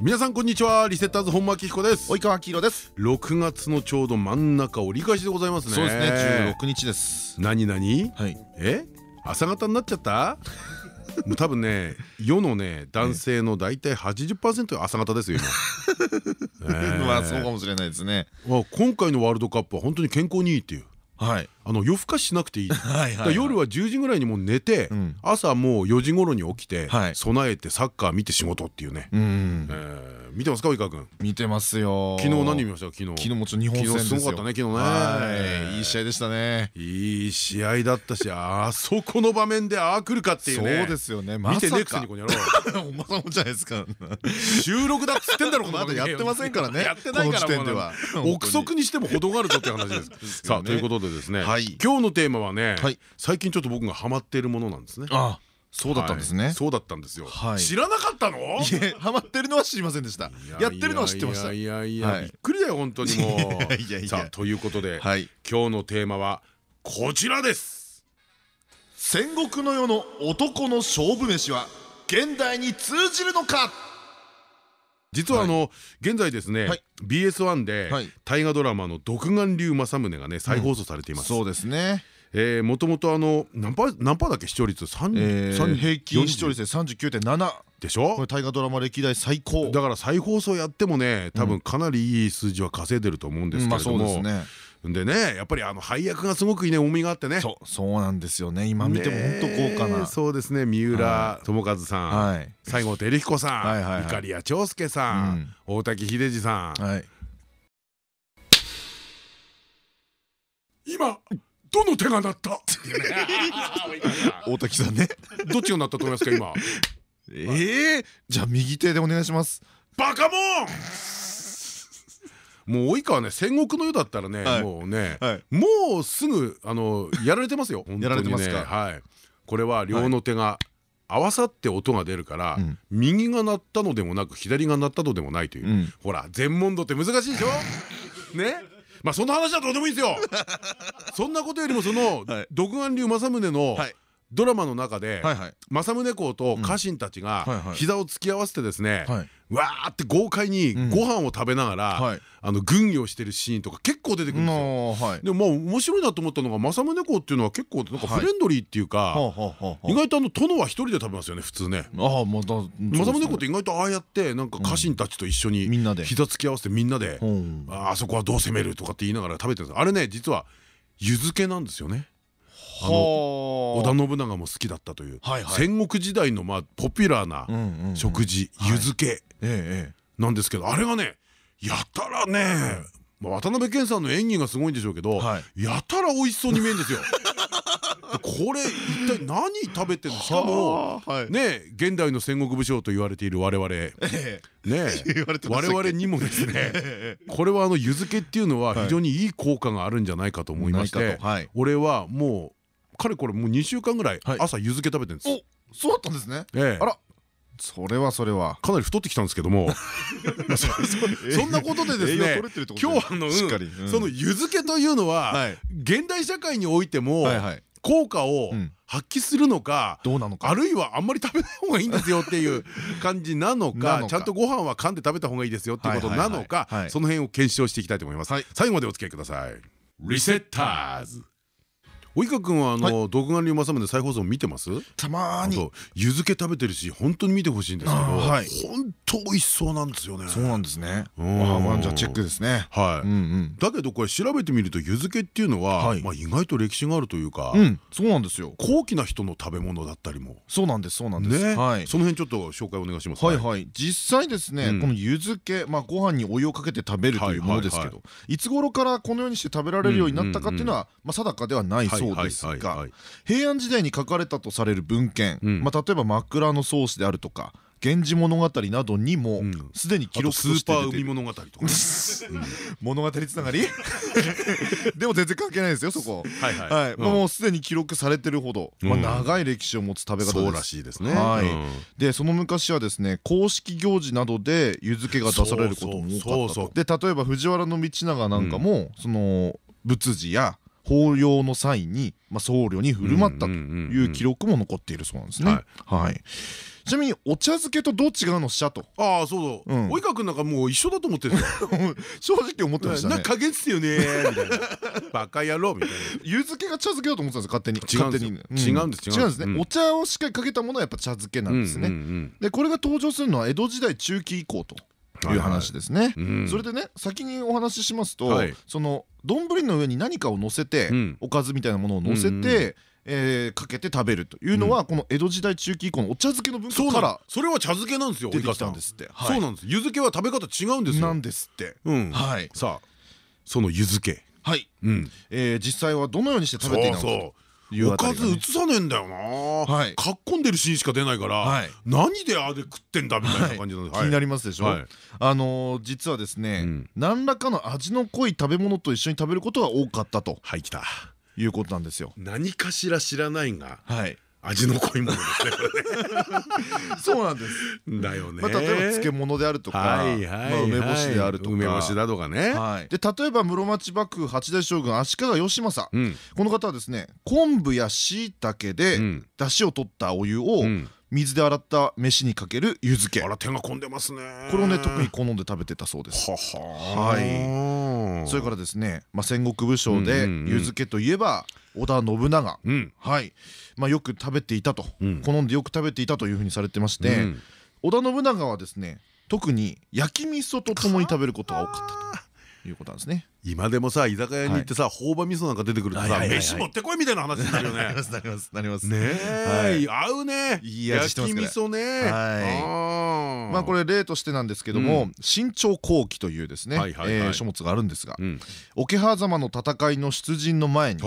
皆さんこんにちは。リセッターズ本間明彦です。及川明宏です。6月のちょうど真ん中折り返しでございますね。そうですね。16日です。何何？はい。え？朝方になっちゃった？もう多分ね世のね男性の大体80%が朝方ですよ今。まあそうかもしれないですね。あ今回のワールドカップは本当に健康にいいっていう。はいあの夜更かししなくていい。夜は10時ぐらいにもう寝て、ん。朝もう4時頃に起きて、はい。備えてサッカー見て仕事っていうね、うん。えー見てますか及川君？見てますよ。昨日何見ました？昨日。昨日もちろん日本戦ですごかったね昨日ね。はい。いい試合でしたね。いい試合だったしあそこの場面でああ来るかっていうね。そうですよね。見てネクスまにこの野郎おまさんもじゃないですか。収録だっつってんだろこのまだ やってませんからね。やってないからこの時点では。憶測にしても程があるぞって話です。さあということでですねはい。今日のテーマはねはい。最近ちょっと僕がハマっているものなんですね。あそうだったんですね。はいそうだったんですよ。はい。知らなかったの？ハマってるのは知りませんでした。やってるのは知ってました。いやいやいやはい。びっくりだよ本当にもいやいやいうや。さあということではい。今日のテーマはこちらです。戦国の世の男の勝負飯は現代に通じるのか？実はあの現在ですねはい。BS1 ではい。大河ドラマの「独眼竜政宗」がね再放送されています。そうですね。もともとあの何パー何パーだっけ視聴率？3えー平均視聴率率で39.7でしょ？これ大河ドラマ歴代最高。だから再放送やってもね多分かなりいい数字は稼いでると思うんですけれども。ですね。でねやっぱりあの配役がすごくいいね重みがあってね。そうそうなんですよね。今見ても本当豪華ねな。そうですね。三浦友和さん。はい。西郷輝彦さはいはいはい。ん碇谷長介さん。大滝秀治さん。はい。今どの手が鳴った？大滝さんね。どっちが鳴ったと思いますか今？ええじゃあ右手でお願いします。バカモン！もう及川ね戦国の世だったらね、はい。もうね、はい。もうすぐあのやられてますよ。やられてますか。はい。これは両の手が合わさって音が出るから、うん。右が鳴ったのでもなく左が鳴ったのでもないという、うん。ほら全問答って難しいでしょ？ね？まあそんな話はどうでもいいですよ。そんなことよりもそのはい。独眼竜政宗のはいドラマの中で政宗公と家臣たちが膝を突き合わせてですねはい。わーって豪快にん。ご飯を食べながら軍議をしてるシーンとか結構出てくるんですよ。でもまあ面白いなと思ったのが政宗公っていうのは結構なんかフレンドリーっていうか意外とあの殿は一人で食べますよね普通ね。政宗公って意外とああやってなんか家臣たちと一緒に膝突き合わせてみんなであそこはどう攻めるとかって言いながら食べてるんですあれね実は湯漬けなんですよね。あの織田信長も好きだったという戦国時代のまあポピュラーな食事湯漬けええなんですけどあれがねやたらねまあ渡辺謙さんの演技がすごいんでしょうけどはやたら美味しそうに見えるんですよ。これ一体何食べてるの？しかもはい。ね現代の戦国武将と言われている我々。ね 言われてま我々にもですねこれはあの湯漬けっていうのは非常にいい効果があるんじゃないかと思いまして俺はもうかれこれもう2週間ぐらいはい。朝湯漬け食べてるんです。おそうだったんですね。ええ。あら。それはそれは。かなり太ってきたんですけども。ま あそ そんなことでですね今日あのその湯漬けというのははい。現代社会においても効果をうん。発揮するのかどうなのか。あるいはあんまり食べない方がいいんですよっていう 感じなのかか。ちゃんとご飯は噛んで食べた方がいいですよっていうことなのかその辺を検証していきたいと思います。はい。最後までお付き合いください。リセッターズ及川君はあの独眼竜政宗再放送見てます？たまーに。そう湯漬け食べてるし本当に見てほしいんですけど本当美味しそうなんですよね。そうなんですね。うん。あまあじゃあチェックですね。はい。だけどこれ調べてみると湯漬けっていうのは意外と歴史があるというかうんそうなんですよ。高貴な人の食べ物だったりも。そうなんですそうなんです。その辺ちょっと紹介お願いします。はいはい。実際ですね、うん。この湯漬け、まあ、ご飯にお湯をかけて食べるというものですけどいつ頃からこのようにして食べられるようになったかっていうのはまあ定かではないそうですがはいはいはい。はい平安時代に書かれたとされる文献、うん。まあ、例えば枕草子であるとか「源氏物語」などにもすでに記録スーパー海物語とか 物語つながり？でも全然関係ないですよそこ。はいはい。もうすでに記録されてるほど長い歴史を持つ食べ方らしいですね。でその昔はですね公式行事などで湯漬けが出されることも多かったで例えば藤原道長なんかもその仏事や法要の際に、まあ、僧侶に振る舞ったという記録も残っているそうなんですね。はい。ちなみにお茶漬けとどう違うのしゃと？ああそうだ及川君なんかもう一緒だと思ってる 正直思ってましたね。なんか加減っすよねみたいな。バカ野郎みたいな。湯漬けが茶漬けだと思ってたんです勝手に違うんです違うんです違うんですね。お茶をしっかりかけたものはやっぱ茶漬けなんですね。でこれが登場するのは江戸時代中期以降という話ですね。それでね先にお話ししますとその丼の上に何かを乗せておかずみたいなものを乗せてえー、かけて食べるというのは、この江戸時代中期以降のお茶漬けの文化からそれは茶漬けなんですよ出てきたんですって。そうなんです。湯漬けは食べ方違うんですよ。なんですって。はい。さあその湯漬けはい。実際はどのようにして食べているのかおかず移さねえんだよな。かっこんでるシーンしか出ないから何であれ食ってんだみたいな感じなん気になりますでしょ？あの実はですね何らかの味の濃い食べ物と一緒に食べることが多かったと。はいきた。いうことなんですよ。何かしら知らないがはい味の濃いものですね。そうなんです。だよね。まあ例えば漬物であるとか、梅干しであるとか、梅干しだとかね。で例えば室町幕府八代将軍足利義政、この方はですね、昆布や椎茸で出汁を取ったお湯を水で洗った飯にかける湯漬けあら手が込んでますね。これをね特に好んで食べてたそうです。はい。それからですねまあ戦国武将で湯漬けといえば織田信長。はい。まあよく食べていたと。好んでよく食べていたというふうにされてまして織田信長はですね特に焼き味噌とともに食べることが多かったということなんですね。今でもさ居酒屋に行ってさ朴葉味噌なんか出てくるとさ飯持ってこいみたいな話になるよね。なりますなりますなります。ね合うね。焼き味噌ね。はい。まあこれ例としてなんですけども新朝後期というですね書物があるんですが桶狭間の戦いの出陣の前に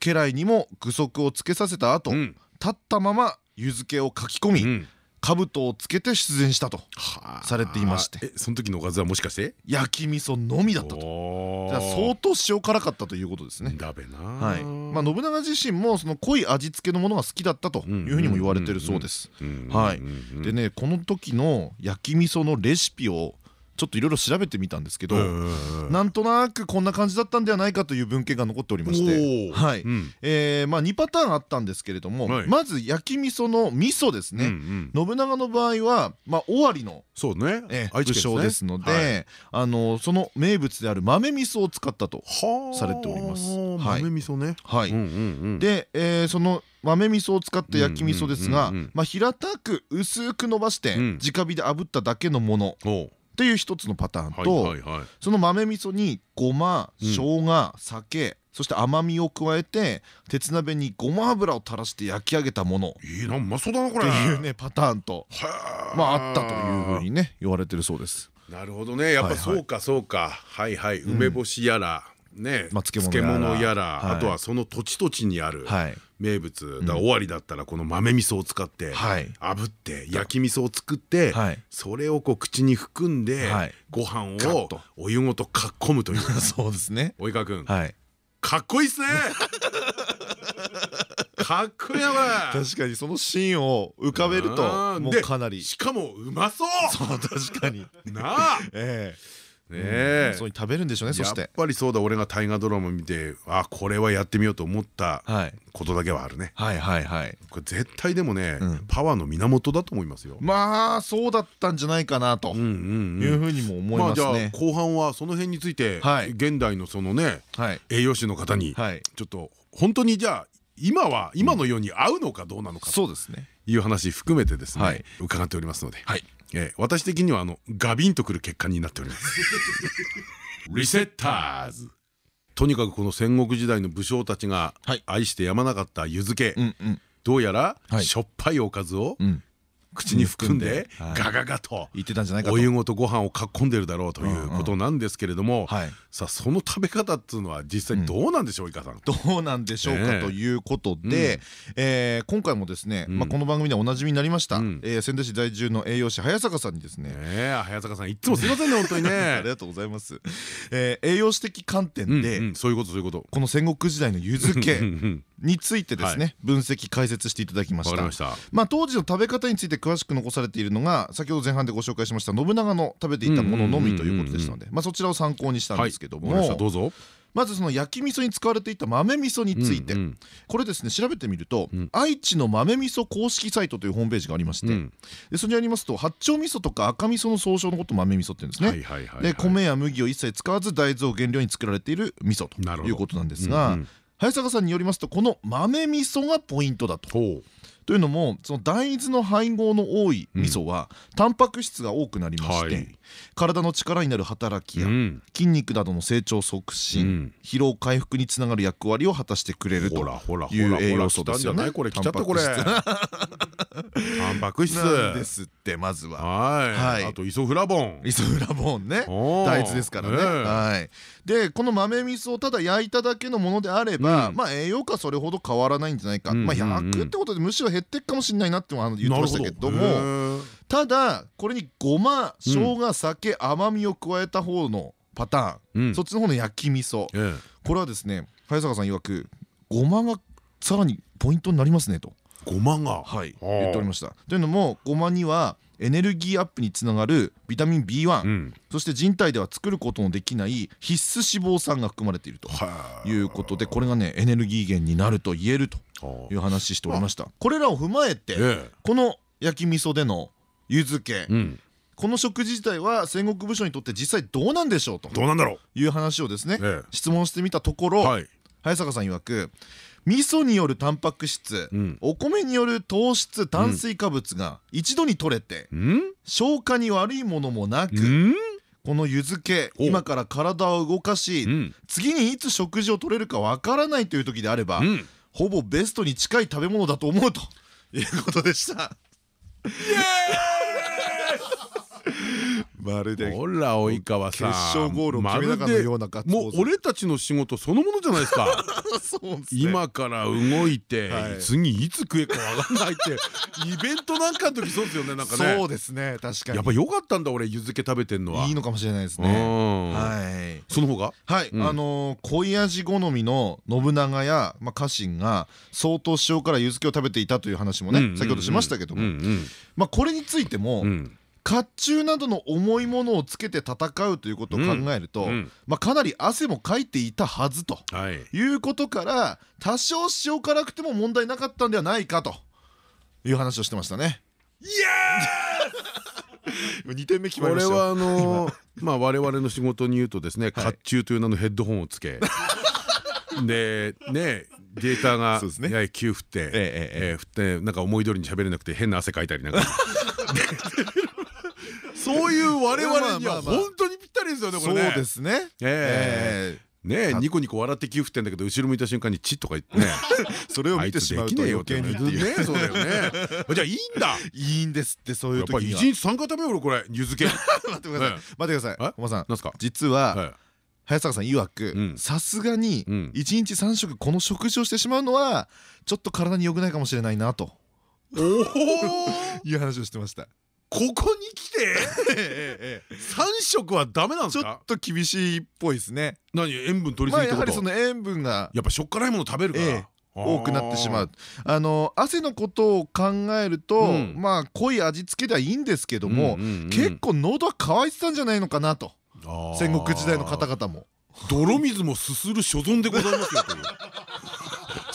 家来にも具足をつけさせた後立ったまま湯漬けを書き込み。兜をつけて出演したとされていまして。その時のおかずはもしかして？焼き味噌のみだったと。相当塩辛かったということですね。だべな。はい。まあ信長自身もその濃い味付けのものが好きだったというふうにも言われてるそうです。はい。でねこの時の焼き味噌のレシピをちょっといろいろ調べてみたんですけどなんとなくこんな感じだったんではないかという文献が残っておりましてはい。まあ2パターンあったんですけれどもまず焼き味噌の味噌ですね。信長の場合はまあ尾張の武将ですのであのその名物である豆味噌を使ったとされております。豆味噌ね。はい。でその豆味噌を使った焼き味噌ですが平たく薄く伸ばして直火で炙っただけのものっていう一つのパターンとその豆味噌にごま生姜酒そして甘みを加えて鉄鍋にごま油を垂らして焼き上げたもの。いいなうまそうだなこれ。っていうねパターンとまああったというふうにね言われてるそうです。なるほどね。やっぱそうかそうか。はいはい。梅干しやらね漬物やら。あとはその土地土地にある名物だ終わりだったらこの豆味噌を使って炙って焼き味噌を作ってそれをこう口に含んでご飯をお湯ごとかっこむという。そうですね。及川君かっこいいっすね。かっこいいなこれ。確かにそのシーンを浮かべるともうかなり。しかもうまそう。そう確かに。なあ。ええねそうに食べるんでしょうねそしてやっぱりそうだ俺が大河ドラマ見てあこれはやってみようと思ったことだけはあるねはいはいはいこれ絶対でもねパワーの源だと思いますよまあそうだったんじゃないかなというふうにも思いますね後半はその辺について現代のそのね栄養士の方にちょっと本当にじゃあ今は今のように合うのかどうなのかそうですねいう話含めてですね伺っておりますのではいえー、私的にはあのガビンとくる結果になっております。リセッターズとにかくこの戦国時代の武将たちが愛してやまなかった湯漬け。どうやらしょっぱいおかずを口に含んではい。ガガガと言ってたんじゃないかと。お湯ごとご飯をかっこんでるだろうということなんですけれどもはい。さあその食べ方っていうのは実際どうなんでしょういかさん。どうなんでしょうかということで、えー今回もですね、この番組でおなじみになりました、仙台市在住の栄養士早坂さんにですね早坂さんいつもすいませんね本当に あねり。がとうございます、えー栄養士的観う点で、そういうことそういうこと。この戦国時代の湯漬けについてですね、は分析解説していただきました。ました。まあ当時の食べ方について詳しく残されているのが先ほど前半でご紹介しました信長の食べていたもののみということでしたのでまあそちらを参考にしたんですけどわかりました。もどうぞ。まずその焼き味噌に使われていた豆味噌についてうんうん。これですね調べてみるとうん。愛知の豆味噌公式サイトというホームページがありましてうんでそれにありますと八丁味噌とか赤味噌の総称のことを豆味噌って言うんですね。はいはいはいはい。で米や麦を一切使わず大豆を原料に作られている味噌ということなんですうんがうん早坂さんによりますとこの豆味噌がポイントだと。というのもその大豆の配合の多い味噌はタンパク質が多くなりまして、はい体の力になる働きやうん筋肉などの成長促進、うん疲労回復につながる役割を果たしてくれるとほらほらほいう栄養素ですよね。これ来ちゃったこれ。タンパク質。ですってまずは。はい。はいあとイソフラボン。イソフラボンね大豆ですからね。はい、でこの豆味噌をただ焼いただけのものであれば、うんまあ栄養価はそれほど変わらないんじゃないか、まあうんうんうん焼くってことでむしろ減っていくかもしれないなってもあの言ってましたけども。ただこれにごま生姜酒甘みを加えた方のパターン、そっちの方の焼き味噌。えこれはですね早坂さん曰くごまがさらにポイントになりますねと、えごまが。はい、言っておりました。というのもごまにはエネルギーアップにつながるビタミン B1、うん。そして人体では作ることのできない必須脂肪酸が含まれているとはいうことでこれがねエネルギー源になると言えるとあ。いう話しておりましたこれらを踏まえてえこの焼き味噌での湯漬け、え。うん。この食事自体は戦国武将にとって実際どうなんでしょうとどうなんだろいう話をですねええ質問してみたところ、はい。早坂さん曰く味噌によるタンパク質、うんお米による糖質炭水化物が一度に取れて、うん。消化に悪いものもなく、うん。この湯漬けお今から体を動かし、うん。次にいつ食事を取れるかわからないという時であれば、うん。ほぼベストに近い食べ物だと思うということでした。まるでほら及川さん。決勝ゴールを決めたかのようなガッツポーズ。もう俺たちの仕事そのものじゃないですか。今から動いて、はい。次いつ食えるかわかんないって イベントなんかの時そうですよねなんかね。そうですね確かに。やっぱ良かったんだ俺湯漬け食べてんのは。いいのかもしれないですうねん。はい。その方が？はい、うん。あのー濃い味好みの信長や、まあ、家臣が相当塩辛湯漬けを食べていたという話もね、先ほどしましたけども、うんまあ、これについても、うんうん甲冑などの重いものをつけて戦うということを考えると、うん。うんまあ、かなり汗もかいていたはずとはい。いうことから多少塩辛くても問題なかったんではないかという話をしてましたね。い2点目決やこれはあのーまあ我々の仕事に言うとですね甲冑という名のヘッドホンをつけ。でねデータがやや急降ってええええ。ー振ってなんか思い通りに喋れなくて変な汗かいたりなんか そういう我々には本当にぴったりですよねこそうれねですね。ええ。ねえニコニコ笑って急降ってんだけど後ろ向いた瞬間にチッとか言ってね。それを見てしまうと余計にねそうだよね。じゃあいいんだ。いいんですってそういやっぱりう時には一日三回食べようこれ湯漬け。待ってください。ええ。待ってくださえ？いおばさん。なんすか？実ははい。早坂さん曰くうん。さすがにうん。1日3食この食事をしてしまうのはちょっと体に良くないかもしれないなと。おお いう話をしてましたここに来て？三食はダメなんでちょすかっと厳しいっぽいですね。何？塩分取りすぎってこと？りその塩分がやっぱしょっ辛いもの食べるから、ええ多くなってしまう。あの汗のことを考えるとうん。まあ濃い味付けではいいんですけども結構喉は渇いてたんじゃないのかなと。戦国時代の方々も。泥水もすする所存でございますよという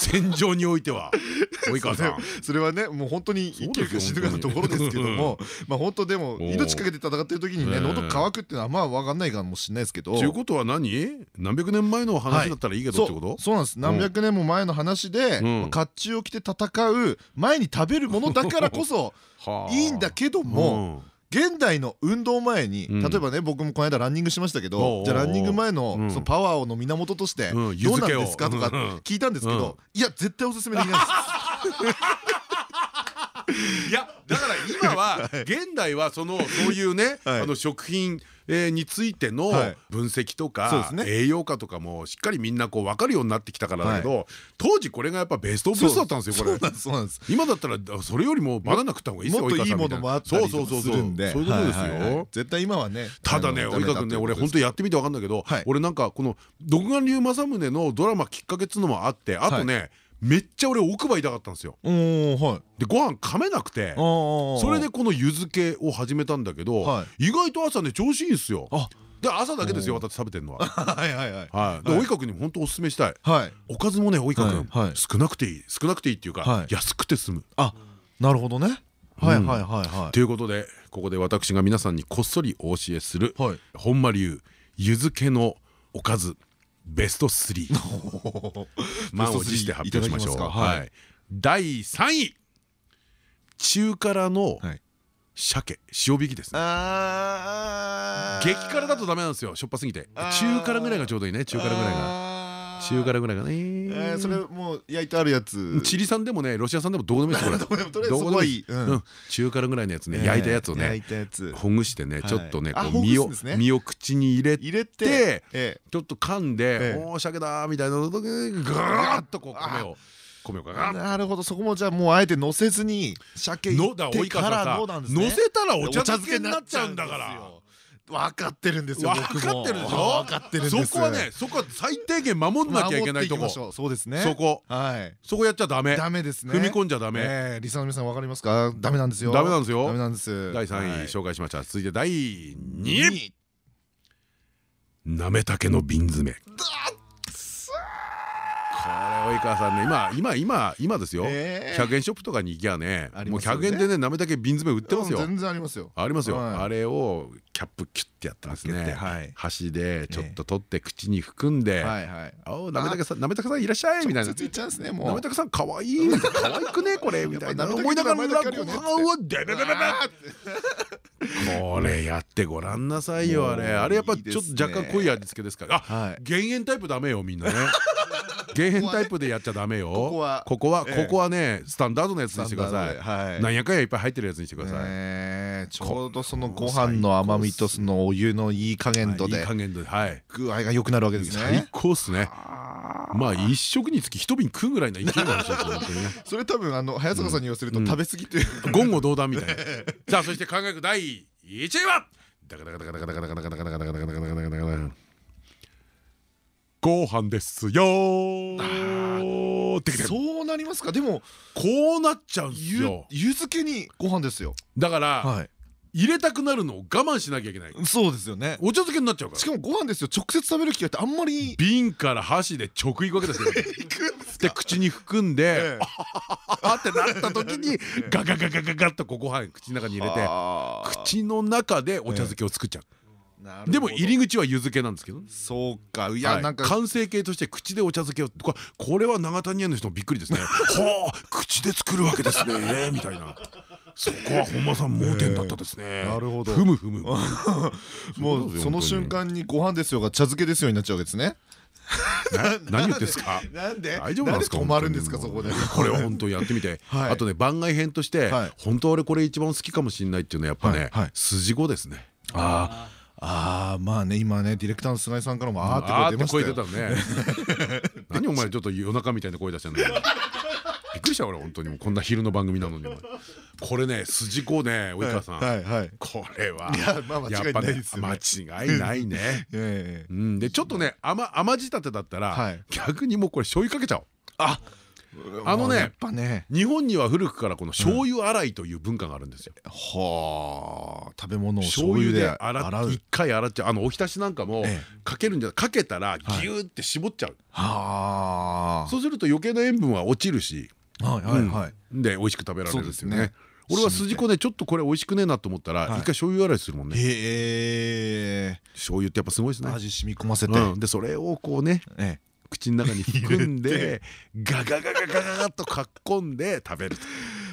戦場においては。及川さん。それはねもう本当に生きるか死ぬかのところですけども まあ本当でも命かけて戦ってる時にねええ。喉乾くっていうのはまあ分かんないかもしれないですけど。ということは何？何百年前の話だったらいいけどってこと？そうなんです。何百年も前の話で甲冑を着て戦う前に食べるものだからこそ はいいんだけども現代の運動前にうん。例えばね僕もこの間ランニングしましたけどじゃあランニング前のうん。そのパワーの源としてうん。どうなんですか？とかうん。聞いたんですけうん。どいや絶対おすすめできないです。いやだから今は 現代はそのそういうねあの食品についての分析とか栄養価とかもしっかりみんなこう分かるようになってきたからだけど当時これがやっぱベストオブベストだったんですよこれ。今だったらそれよりもバナナ食った方がいいですよもっといいも。のもあったりするんで。そういうことですよ。絶対今はねただね及川君ね俺本当やってみて分かんないけど俺なんかこの独眼竜政宗のドラマきっかけっつうのもあってあとねめっちゃ俺奥歯痛かったんですよ。でご飯噛めなくてそれでこの湯漬けを始めたんだけど意外と朝ね調子いいんですよ。で朝だけですよ私食べてるのは。はいはいはい。で及川君にも本当おすすめしたい。おかずもね及川君少なくていい少なくていいっていうか安くて済む。あなるほどね。はいはいはいはい。ということでここで私が皆さんにこっそりお教えする本間流湯漬けのおかず。ベスト3 満を持して発表しましょう。はい。第3位。中辛の鮭。塩引きですね。激辛だとダメなんですよ。しょっぱすぎて。中辛ぐらいがちょうどいいね。中辛ぐらいが中辛ぐらいがねそれもう焼いてあるやつ。チリ産でもねロシア産でもどうでもいいですこれ。どこでもいい。中辛ぐらいのやつね。焼いたやつをねほぐしてねちょっとね身を身を口に入れてちょっと噛んで「おお鮭だ」みたいなのとガーッとこう米を。米をなるほど。そこもじゃあもうあえて乗せずに鮭入れてからの乗せたらお茶漬けになっちゃうんだから分かってるんですよ。分かってるでしょ？分かってるそこはね、そこは最低限守んなきゃいけないとこ。そうですね。そこ。はい。そこやっちゃダメ。ダメですね。踏み込んじゃダメ。リサの皆さん分かりますか？ダメなんですよ。ダメなんですよ。ダメなんです。第三位紹介しました。続いて第二位。なめたけの瓶詰め。及川さんね今今今今ですよ。100円ショップとかに行きゃねもう100円でねなめたけ瓶詰め売ってますよ。全然ありますよ。ありますよ。あれをキャップキュッてやったんですね。箸でちょっと取って口に含んで「おなめたけさんなめたけさんいらっしゃい」みたいな「なめたけさんかわいい」「かわいくねこれ」みたいな。思いながらご飯をデベベベベこれやってごらんなさいよあれ。あれやっぱちょっと若干濃い味付けですから。あ減塩タイプダメよみんなね減塩タイプでやっちゃダメよ。ここはここはここはねスタンダードのやつにしてください。なんやかんやいっぱい入ってるやつにしてください。ちょうどそのご飯の甘みとそのお湯のいい加減とでいい加減ではい。具合が良くなるわけですね。最高っすね。まあ一食につき一瓶食うぐらいの勢いが欲しいと思ってね。それ多分あの早坂さんに言わせると食べ過ぎて言語道断みたいな。さあそして考え第1位はダカダカダカダカダカダカダカダカダカダカダカダカダカダカダカご飯ですよ。そうなりますか？でもこうなっちゃうんですよ。湯漬けにご飯ですよ。だから入れたくなるのを我慢しなきゃいけない。そうですよね。お茶漬けになっちゃうから。しかもご飯ですよ。直接食べる機会ってあんまり瓶から箸で直いくわけ。ですよで口に含んであってなった時に ガガガガガガッとご飯口の中に入れて口の中でお茶漬けを作っちゃうでも入り口は湯漬けなんですけどそうかいやなんか完成形として口でお茶漬けをこれは長谷園の人もびっくりですね はあ口で作るわけですね みたいなそこは本間さん盲点だったですね。なるほど。ふむふむ。もうその瞬間にご飯ですよが茶漬けですよになっちゃうわけですね。何言ってんですか？なんで？大丈夫なんですか？止まるんですかそこで。これは本当やってみて。あとね番外編として本当俺これ一番好きかもしれないっていうのはやっぱね筋子ですね。ああ。ああまあね今ねディレクターの菅井さんからもあーって声出たね。何お前ちょっと夜中みたいな声出してんの？びっくりした俺本当にこんな昼の番組なのに。これね筋子ね及川さん。これはやっぱね間違いないね。でちょっとね甘甘仕立てだったら逆にもうこれ醤油かけちゃおう。ああのね日本には古くからこの醤油洗いという文化があるんですよ。はあ食べ物を醤油で洗う一回洗っちゃうあのおひたしなんかもかけるんじゃかけたらギューって絞っちゃう。はあそうすると余計な塩分は落ちるしで美味しく食べられるんですよね。俺は筋子ねちょっとこれ美味しくねえなと思ったら一回醤油洗いするもんね。へえ。醤油ってやっぱすごいですね。味染み込ませて。でそれをこうね。口の中に含んでガガガガガガガとかっこんで食べる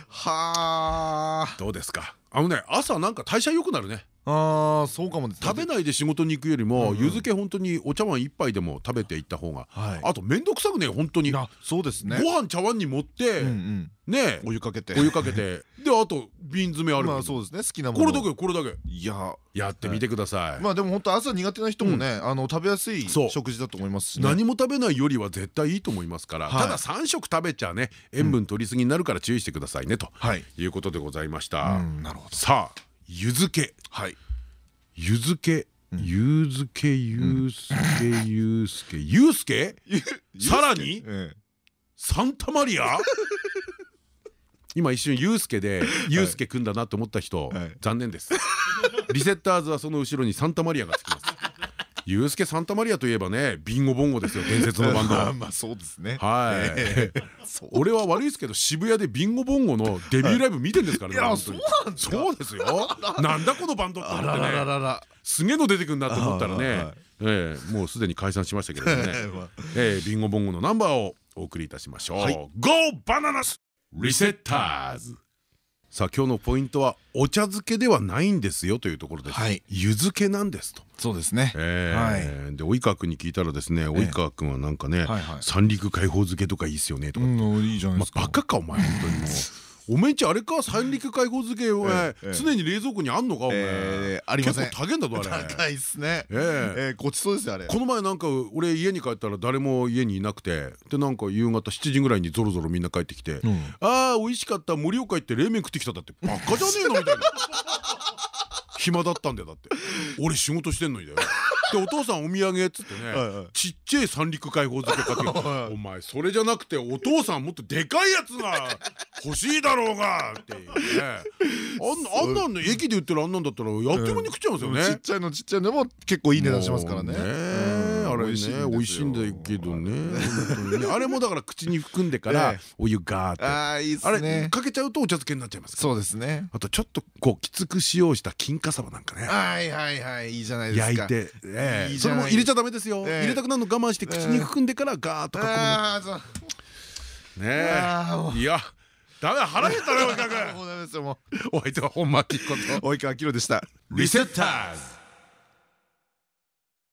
はあ。どうですか？あのね朝なんか代謝良くなるねああそうかも食べないで仕事に行くよりも湯漬け本当にお茶碗一杯でも食べていった方があと面倒くさくね本当に。そうですね。ご飯茶碗に盛ってねお湯かけて。お湯かけて。であと瓶詰めあるまあそうですね。好きなもの。これだけこれだけ。いや。やってみてください。まあでも本当朝苦手な人もねあの食べやすい食事だと思いますし何も食べないよりは絶対いいと思いますからただ3食食べちゃね塩分取りすぎになるから注意してくださいねとい。うことでございました。さあ湯漬けはい。湯漬けゆうすけゆうすけ。ゆうすけ？ゆうすけ。さらに？サンタマリア？今一瞬ユうスケでユうスケくんだなと思った人残念です。リセッターズはその後ろにサンタマリアがつきますユうスケサンタマリアといえばねビンゴボンゴですよ伝説のバンド。まあそうですね。はい。俺は悪いですけど渋谷でビンゴボンゴのデビューライブ見てんですからねそうですよ。なんだこのバンドって思ってね。すげえの出てくんなと思ったらね。ええもうすでに解散しましたけどね。えビンゴボンゴのナンバーをお送りいたしましょう。GO バナナスリセッターズさあ今日のポイントはお茶漬けではないんですよというところです。湯漬けなんですと。そうですね。で及川君に聞いたらですね、及川君はなんかね、三陸解放漬けとかいいですよねとか。いいじゃないですか。バカかお前本当にもう。おめんちあれか三陸解放漬けお前常に冷蔵庫にあんのかお前。ありません。結構高いんだぞあれ。高いっすね。ええ。ごちそうですよあれ。この前なんか俺家に帰ったら誰も家にいなくてでなんか夕方7時ぐらいにぞろぞろみんな帰ってきて「ああ美味しかった盛岡行って冷麺食ってきた」だってバカじゃねえのみたいな。暇だったんだよだって。俺仕事してんのにだよ。でお父さんお土産っつってねちっちゃい三陸解放漬け買って お前それじゃなくてお父さんもっとでかいやつが 欲しいだろうがっていうね。あんなんね駅で売ってるあんなんだったらやってもに食っちゃうんですよね。ちっちゃいのちっちゃいのも結構いい値段しますからねあれね美味しいんだけどね あれもだから口に含んでからお湯ガーって。あれかけちゃうとお茶漬けになっちゃいますそうですね。あとちょっとこうきつく使用した金華さばなんかね。はいはいはい。いいじゃないですか。焼いてそれも入れちゃダメですよ。入れたくなるの我慢して口に含んでからガーッとかね。え。いやダメ腹減ったなおいかくお相手は本間明子と。及川明でした。リセッターズ